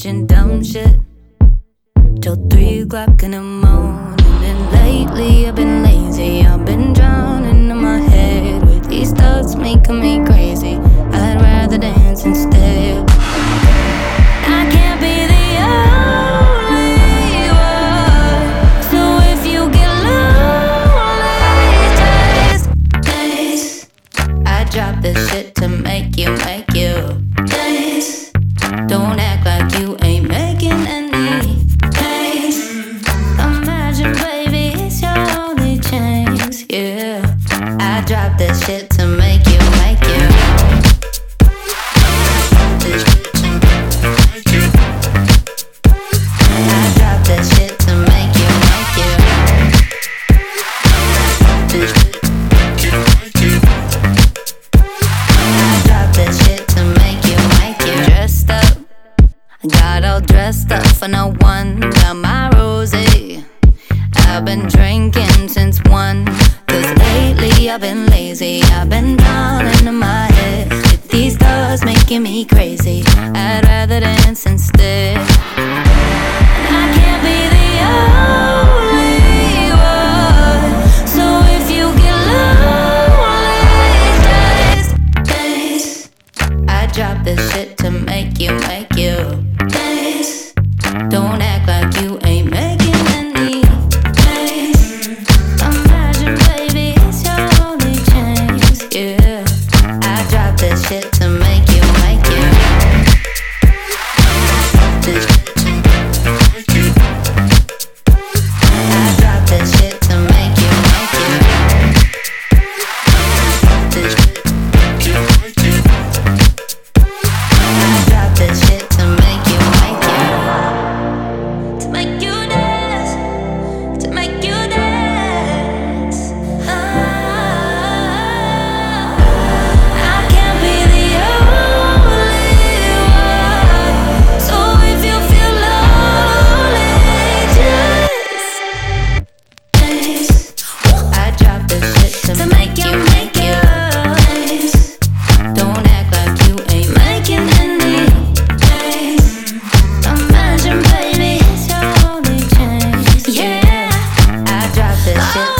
watching dumb shit till three o'clock in the morning. And lately I've been lazy, I've been drowning in my head with these thoughts making me crazy. I'd rather dance instead. I can't be the only one. So if you get lonely, just. I drop this shit drop this shit to make you, make you. I shit to make you, make you. I shit to make you, make you. Dressed up. I got all dressed up for no one. Rose. I've been drinking since one. Cause lately I've been lazy. I've been down into my head. With these thoughts making me crazy. 先。